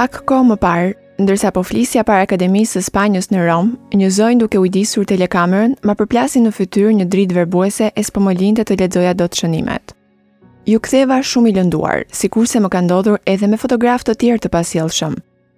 Pak kohë më parë, ndërsa po flisja para Akademisë së Spanjës në Romë, një zonjë duke ujdisur telekamerën ma përplasi në fytyrë një dritë verbuese e s'po më linte të lexoja dot shënimet. Iu ktheva shumë i lënduar, sikurse më ka ndodhur edhe me fotografë të tjerë të pasjellshëm,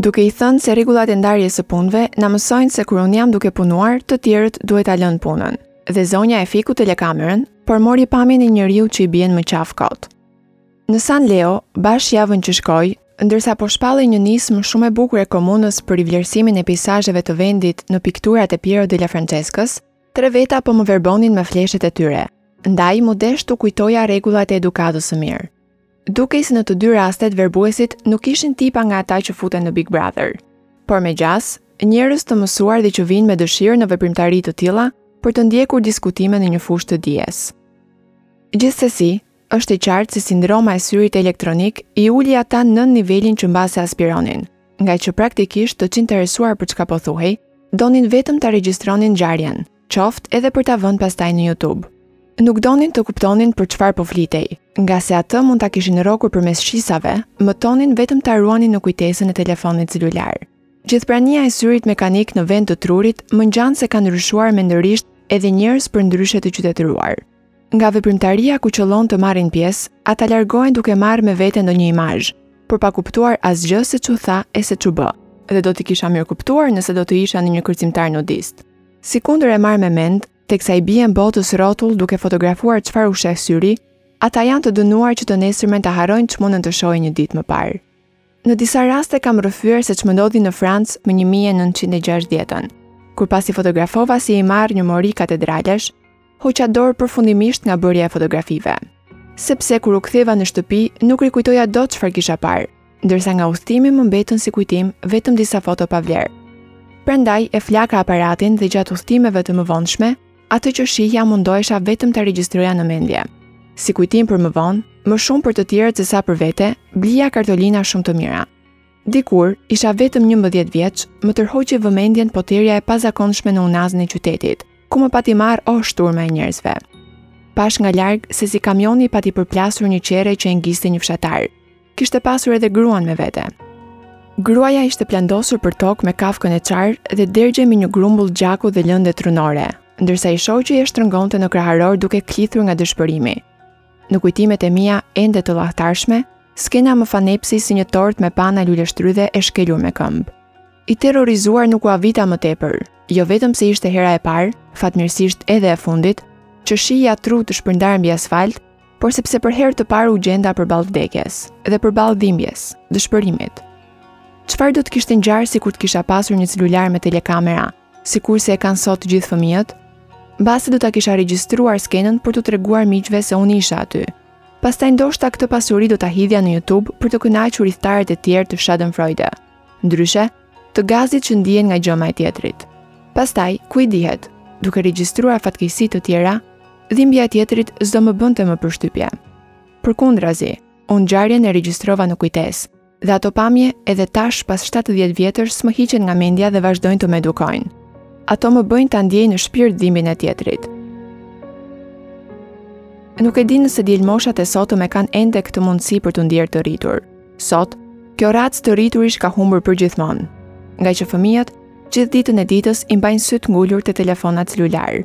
duke i thënë se rregullat e ndarjes së punëve na mësojnë se kur unë jam duke punuar, të tjerët duhet ta lënë punën. Dhe zonja e fiku telekamerën, por mori pamjen e njeriut që i bien më qafë kot. Në San Leo, bash javën që shkoi, ndërsa po shpallej një nismë shumë e bukur e komunës për rivlerësimin e peizazheve të vendit në pikturat e Piero della Francescës, Tre veta po më verbonin me fleshet e tyre, ndaj m'u desh t'u kujtoja rregullat e edukatës së mirë. Dukej se në të dy rastet verbuesit nuk ishin tipa nga ata që futen në Big Brother. Por me gjasë, njerëz të mësuar dhe që vijnë me dëshirë në veprimtari të tilla për të ndjekur diskutime në një fushë të dijes. Gjithsesi, Është e qartë se sindroma e syrit elektronik i uli ata nën nivelin që mbase aspironin, ngaqë praktikisht të çinteresuar për çka po thuhej, donin vetëm ta regjistronin ngjarjen, qoftë edhe për ta vënë pastaj në YouTube. Nuk donin të kuptonin për çfarë po flitej, ngase atë mund ta kishin rrokur përmes shqisave, mëtonin vetëm ta ruanin në kujtesën e telefonit celular. Gjithprania e syrit mekanik në vend të trurit më ngjan se ka ndryshuar mendërisht edhe njerëz përndryshe të qytetëruar. Nga veprimtaria ku qëllon të marrin pjesë, ata largohen duke marrë me vete ndonjë imazh, por pa kuptuar asgjë se ç'u tha e se ç'u bë, dhe do t'i kisha mirëkuptuar nëse do të isha ndonjë kërcimtar nudist. Sikundër e marrë me mend, teksa i bien botës rrotull duke fotografuar çfarë u sheh syri, ata janë të dënuar që të nesërmen ta harrojnë ç'mundën të shohin një ditë më parë. Në disa raste kam rrëfyer se ç'më ndodhi në Francë më 1960-ën, kur pasi fotografova si i marrë një mori katedralesh, hoqa dorë përfundimisht nga bërja e fotografive. Sepse kur u ktheva në shtëpi, nuk rikujtoja dot çfarë kisha parë, ndërsa nga udhëtimi më mbetën si kujtim vetëm disa foto pa vlerë. Prandaj e flaka aparatin dhe gjatë udhëtimeve të mëvonshme, Atë që shihja mundohesha vetëm ta regjistroja në mendje. Si kujtim për më vonë, më shumë për të tjerët sesa për vete, blija kartolina shumë të mira. Dikur, isha vetëm 11 vjeç, më tërhoqi vëmendjen poterja e pazakonshme në unazën e qytetit, ku më pati marrë osh turma e njerëzve. Pashë nga larg se si kamioni pati përplasur një qerre që e ngiste një fshatar. kishte pasur edhe gruan me vete. Gruaja ishte plandosur për tokë me kafkën e çarë dhe dergjej mbi një grumbull gjaku dhe lëndë trunore, ndërsa i shoqi e shtrëngonte në kraharor duke klithur nga dëshpërimi. Në kujtimet e mia ende të llahtarshme, skena më fanepset si një tortë me pana luleshtrydhe e shkelur me këmbë. I terrorizuar nuk u avita më tepër, jo vetëm se ishte hera e parë, fatmirësisht edhe e fundit, që shihja tru të shpërndarë mbi asfalt, por sepse për herë të parë u gjenda përballë vdekjes dhe përballë dhimbjes, dëshpërimit. Çfarë do të kishte ngjarë sikur të kisha pasur një celular me telekamera, sikurse e kanë sot gjithë fëmijët? Mbase do ta kisha regjistruar skenën për t'u treguar miqve se unë isha aty. Pastaj ndoshta këtë pasuri do ta hidhja në YouTube për të kënaqur ithtarët e tjerë të Schadenfreude. Ndryshe, të gazit që ndien nga gjëma e tjetrit. Pastaj, ku i dihet, duke regjistruar fatkeqësi të tjera, dhimbja e tjetrit s'do më bënte më përshtypje. Përkundrazi, unë ngjarjen e regjistrova në kujtesë, dhe ato pamje edhe tash pas 70 vjetësh s'më hiqen nga mendja dhe vazhdojnë të më edukojnë. Ato më bëjnë ta ndiej në shpirt dhimbjen e tjetrit. Nuk e di nëse djelmoshat e sotëm e kanë ende këtë mundësi për t'u ndier të rritur. Sot, kjo racë të rriturish ka humbur përgjithmonë, ngaqë fëmijët gjithë ditën e ditës i mbajnë sytë ngulur te telefonat celularë.